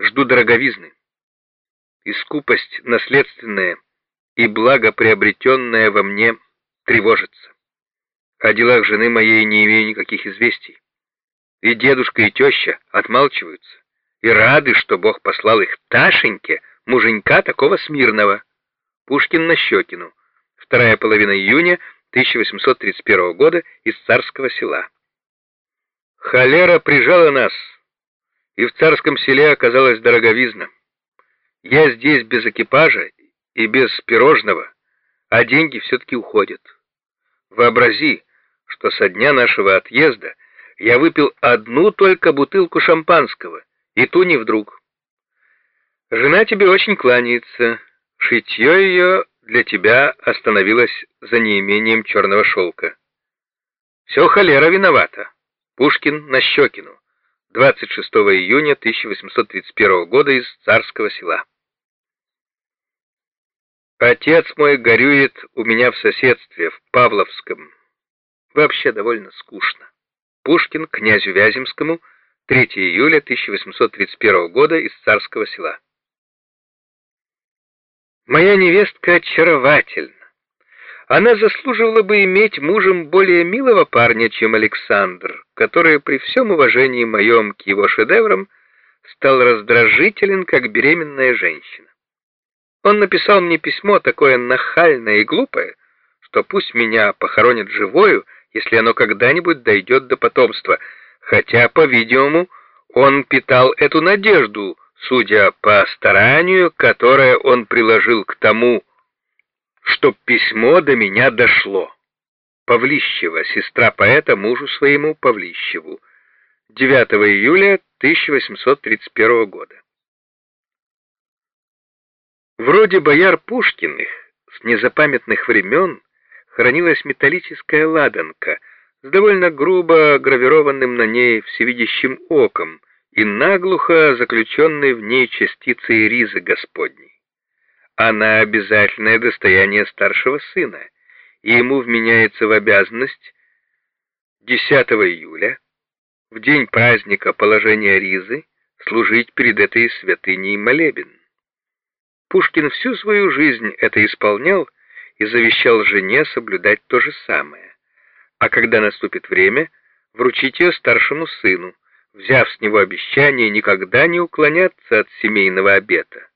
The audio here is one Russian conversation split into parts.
Жду дороговизны. И скупость наследственная и благо приобретенное во мне тревожится. О делах жены моей не имею никаких известий. И дедушка, и теща отмалчиваются, и рады, что Бог послал их Ташеньке, муженька такого смирного. Пушкин на Щекину. Вторая половина июня 1831 года из царского села. Холера прижала нас, и в царском селе оказалась дороговизна. Я здесь без экипажа и без пирожного, а деньги все-таки уходят. Вообрази, что со дня нашего отъезда я выпил одну только бутылку шампанского, и ту не вдруг. Жена тебе очень кланяется, шитье ее для тебя остановилось за неимением черного шелка. Все холера виновата. Пушкин на Щекину. 26 июня 1831 года из Царского села. Отец мой горюет у меня в соседстве, в Павловском. Вообще довольно скучно. Пушкин князю Вяземскому, 3 июля 1831 года из Царского села. Моя невестка очаровательна. Она заслуживала бы иметь мужем более милого парня, чем Александр, который при всем уважении моем к его шедеврам стал раздражителен, как беременная женщина. Он написал мне письмо такое нахальное и глупое, что пусть меня похоронят живою, если оно когда-нибудь дойдет до потомства, хотя, по-видимому, он питал эту надежду, судя по старанию, которое он приложил к тому, чтоб письмо до меня дошло. Павлищева, сестра поэта мужу своему Павлищеву, 9 июля 1831 года. Вроде бояр Пушкиных с незапамятных времен хранилась металлическая ладанка с довольно грубо гравированным на ней всевидящим оком и наглухо заключенной в ней частицей ризы Господней. Она обязательное достояние старшего сына, и ему вменяется в обязанность 10 июля, в день праздника положения ризы, служить перед этой святыней молебен. Пушкин всю свою жизнь это исполнял и завещал жене соблюдать то же самое. А когда наступит время, вручить ее старшему сыну, взяв с него обещание никогда не уклоняться от семейного обета.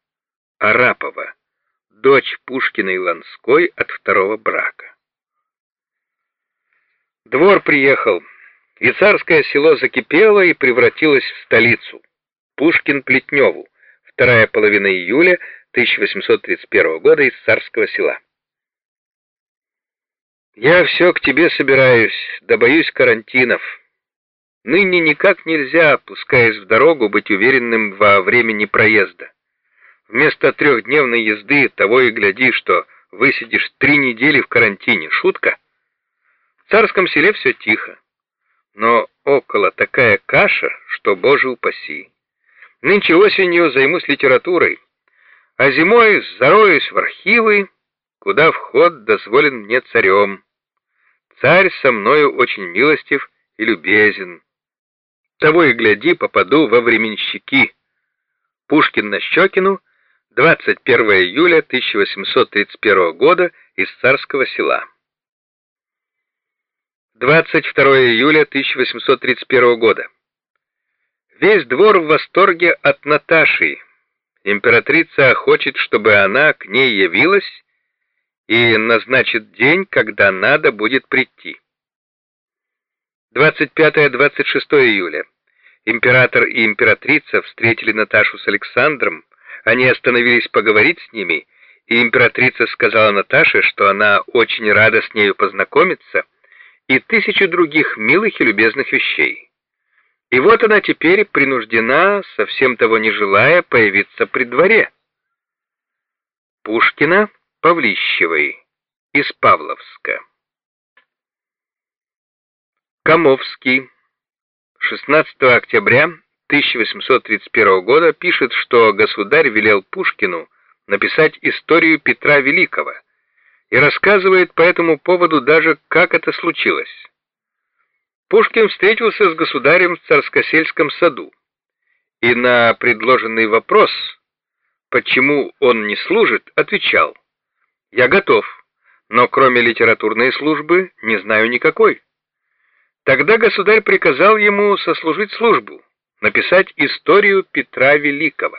Арапова, дочь Пушкиной Ланской от второго брака. Двор приехал, и царское село закипело и превратилось в столицу. Пушкин Плетневу, вторая половина июля 1831 года из царского села. Я все к тебе собираюсь, да боюсь карантинов. Ныне никак нельзя, пускаясь в дорогу, быть уверенным во времени проезда. Вместо трехдневной езды того и гляди, что высидишь три недели в карантине. Шутка? В царском селе все тихо. Но около такая каша, что, боже упаси. Нынче осенью займусь литературой а зимой зароюсь в архивы, куда вход дозволен мне царем. Царь со мною очень милостив и любезен. Того и гляди, попаду во временщики. Пушкин на Щекину, 21 июля 1831 года из Царского села. 22 июля 1831 года. Весь двор в восторге от Наташи, Императрица хочет, чтобы она к ней явилась и назначит день, когда надо будет прийти. 25-26 июля. Император и императрица встретили Наташу с Александром, они остановились поговорить с ними, и императрица сказала Наташе, что она очень рада с нею познакомиться, и тысячу других милых и любезных вещей. И вот она теперь принуждена, совсем того не желая, появиться при дворе. Пушкина Павлищевой из Павловска. Комовский 16 октября 1831 года пишет, что государь велел Пушкину написать историю Петра Великого и рассказывает по этому поводу даже, как это случилось. Пушкин встретился с государем в Царскосельском саду, и на предложенный вопрос, почему он не служит, отвечал, «Я готов, но кроме литературной службы не знаю никакой». Тогда государь приказал ему сослужить службу, написать историю Петра Великого.